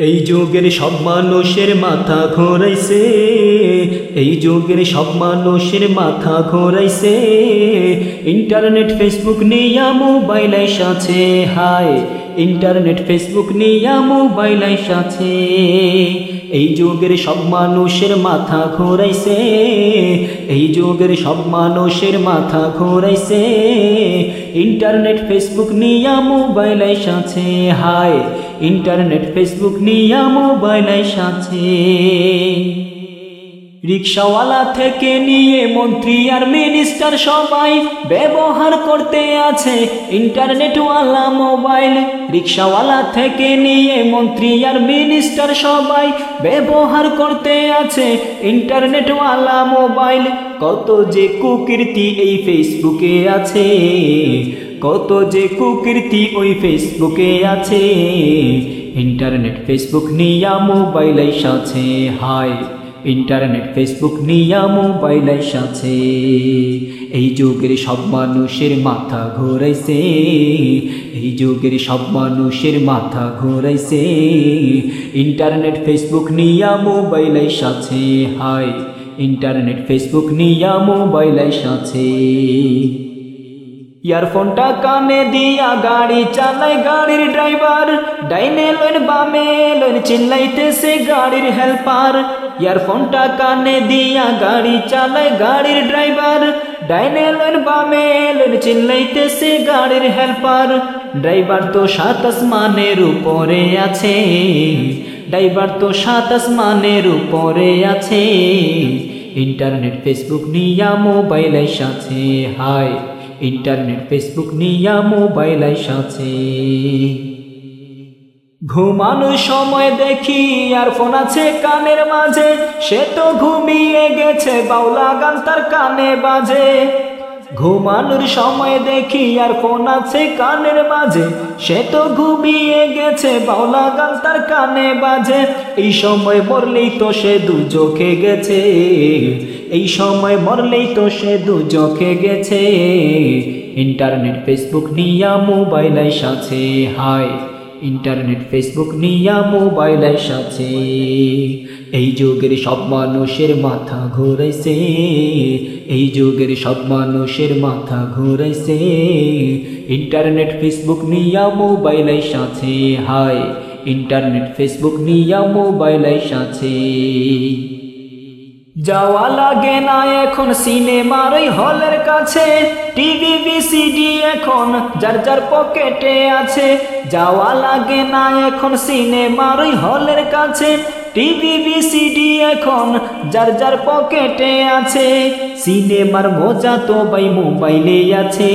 এই যুগের সব মানুষের মাথা ঘোরাইছে, এই যুগের সব মানুষের মাথা ঘোরাইছে। ইন্টারনেট, ফেসবুক নিয়া মোবাইল আছে, হায়। ইন্টারনেট ফেসবুক নিয়া মোবাইল আছে। এই যুগের সব মানুষের মাথা ঘোরাইছে। এই যুগের সব মানুষের মাথা ঘোরাইছে। ইন্টারনেট ফেসবুক নিয়া মোবাইল আছে। হায়, ইন্টারনেট ফেসবুক নিয়া মোবাইল আছে। রিক্সাওয়ালা থেকে নিয়ে মন্ত্রী আর মিনিস্টার সবাই ব্যবহার করতে আছে ইন্টারনেটওয়ালা মোবাইল রিক্সাওয়ালা থেকে নিয়ে মন্ত্রী আর মিনিস্টার সবাই ব্যবহার করতে আছে ইন্টারনেটওয়ালা মোবাইল কত যে কুকীর্তি এই ফেসবুকে আছে, কত যে কুকীর্তি ওই ফেসবুকে আছে। ইন্টারনেট ফেসবুক নিয়া মোবাইল আছে, হায়। ইন্টারনেট, ফেসবুক নিয়া মোবাইল আছে এই যুগের সব মানুষের মাথা ঘোরাইছে। এই যুগের সব মানুষের মাথা ঘোরাইছে। ইন্টারনেট, ফেসবুক নিয়া মোবাইল আছে হায়, ইন্টারনেট, ফেসবুক নিয়া মোবাইল আছে ইয়ারফোনটা কানে দিয়া গাড়ি চালাই গাড়ির ড্রাইভার। ডাইনে লোন বামে লোন চিল্লাইতেছে গাড়ির হেল্পার। ইয়ারফোনটা কানে দিয়া গাড়ি চালাই গাড়ির ড্রাইভার। ডাইনে লোন বামে লোন চিল্লাইতেছে গাড়ির হেল্পার। ড্রাইভার তো সাত আসমানের উপরে আছে। ড্রাইভার তো সাত আসমানের উপরে আছে। ইন্টারনেট, ফেসবুক নিয়া মোবাইল আছে। হায় ইন্টারনেট, ফেসবুক নিয়া মোবাইল আছে। ঘুমানোর সময় দেখি আর ফোন আছে কানের মাঝে, সে তো ঘুমিয়ে গেছে, বাউলা গান তার কানে বাজে। ঘুমানোর সময় দেখি আর ফোন আছে কানের মাঝে। সে তো ঘুমিয়ে গেছে বাউলা গান তার কানে বাজে। এই সময় মরলেই তো সে দু চোখে গেছে। এই সময় মরলেই তো সে দু চোখে গেছে। ইন্টারনেট, ফেসবুক নিয়া মোবাইল আছে, হায়। ইন্টারনেট, ফেসবুক নিয়া মোবাইল আছে। এই যুগের সব মানুষের মাথা ঘুরাইছে, এই যুগের সব মানুষের মাথা ঘুরাইছে। ইন্টারনেট, ফেসবুক নিয়া মোবাইল সাথে হায়, ইন্টারনেট, ফেসবুক নিয়া মোবাইল আছে। যাওয়া লাগে না এখন সিনেমার হলের কাছে, টিভি, ভিসিডি এখন যার যার পকেটে আছে। যাওয়া লাগে না এখন সিনেমার হলের কাছে টিভি ভিসিডি এখন যার যার পকেটে আছে। সিনেমার মজা তো ভাই মোবাইলে আছে।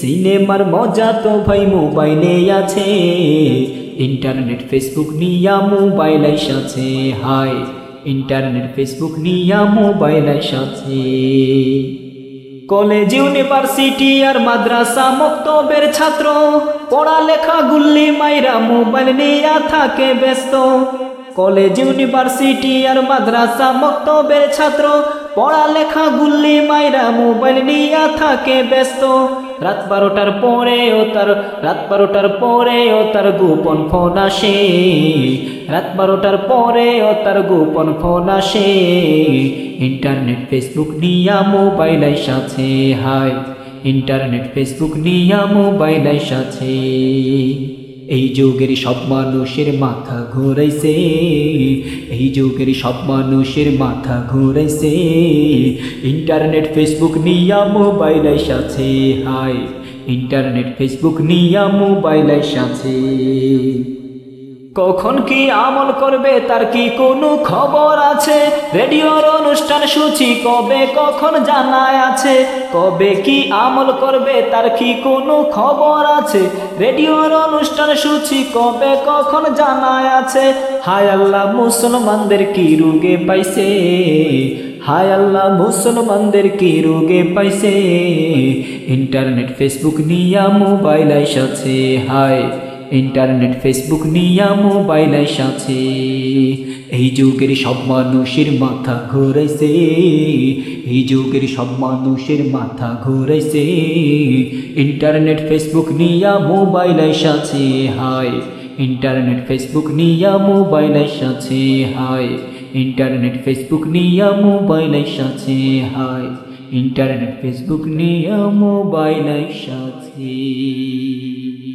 সিনেমার মজা তো ভাই মোবাইলে আছে। ইন্টারনেট, ফেসবুক নিয়া মোবাইল আছে হায়, ইন্টারনেট, ফেসবুক নিয়া মোবাইল আছে কলেজ, ইউনিভার্সিটি আর মাদ্রাসা মক্তবের ছাত্র। পড়ালেখা গুল্লি মাইরা মোবাইল নিয়া থাকে ব্যস্ত। কলেজ ইউনিভার্সিটি আর মাদ্রাসা মক্তবের ছাত্র। পড়ালেখা গুল্লি মাইরা মোবাইল নিয়া থাকে ব্যস্ত। রাত বারোটার পরে ও তার, রাত বারোটার পরে ও তার গোপন ফোন আসে। রাত বারোটার পরে ও তার গোপন ফোন আসে। ইন্টারনেট, ফেসবুক নিয়া মোবাইল আছে হায়। ইন্টারনেট, ফেসবুক নিয়া মোবাইল আছে এই যুগের সব মানুষের মাথা ঘুরাইছে, এই যুগের সব মানুষের মাথা ঘুরাইছে। ইন্টারনেট, ফেসবুক নিয়া মোবাইল আছে হায়। ইন্টারনেট, ফেসবুক নিয়া মোবাইল আছে কখন কি আমল করবে, তার কি কোনো খবর আছে? রেডিওর অনুষ্ঠান সূচি কবে, কখন জানায় আছে? কবে কি আমল করবে, তার কি কোনো খবর আছে? রেডিওর অনুষ্ঠান সূচি কবে, কখন জানায় আছে? হায় আল্লাহ, মুসলমানদের কি রোগে পাইছে? হায় আল্লাহ, মুসলমানদের কি রোগে পাইছে? ইন্টারনেট, ফেসবুক নিয়া মোবাইল আছে, হায়। ইন্টারনেট, ফেসবুক নিয়া মোবাইল আছে এই যুগের সব মানুষের মাথা ঘুরাইছে। এই যুগের সব মানুষের মাথা ঘুরাইছে। ইন্টারনেট, ফেসবুক নিয়া মোবাইল আছে হায়, ইন্টারনেট, ফেসবুক নিয়া মোবাইল সাথে। হায়, ইন্টারনেট, ফেসবুক নিয়া মোবাইল সাথে। হায়, ইন্টারনেট, ফেসবুক নিয়া মোবাইল সাথে।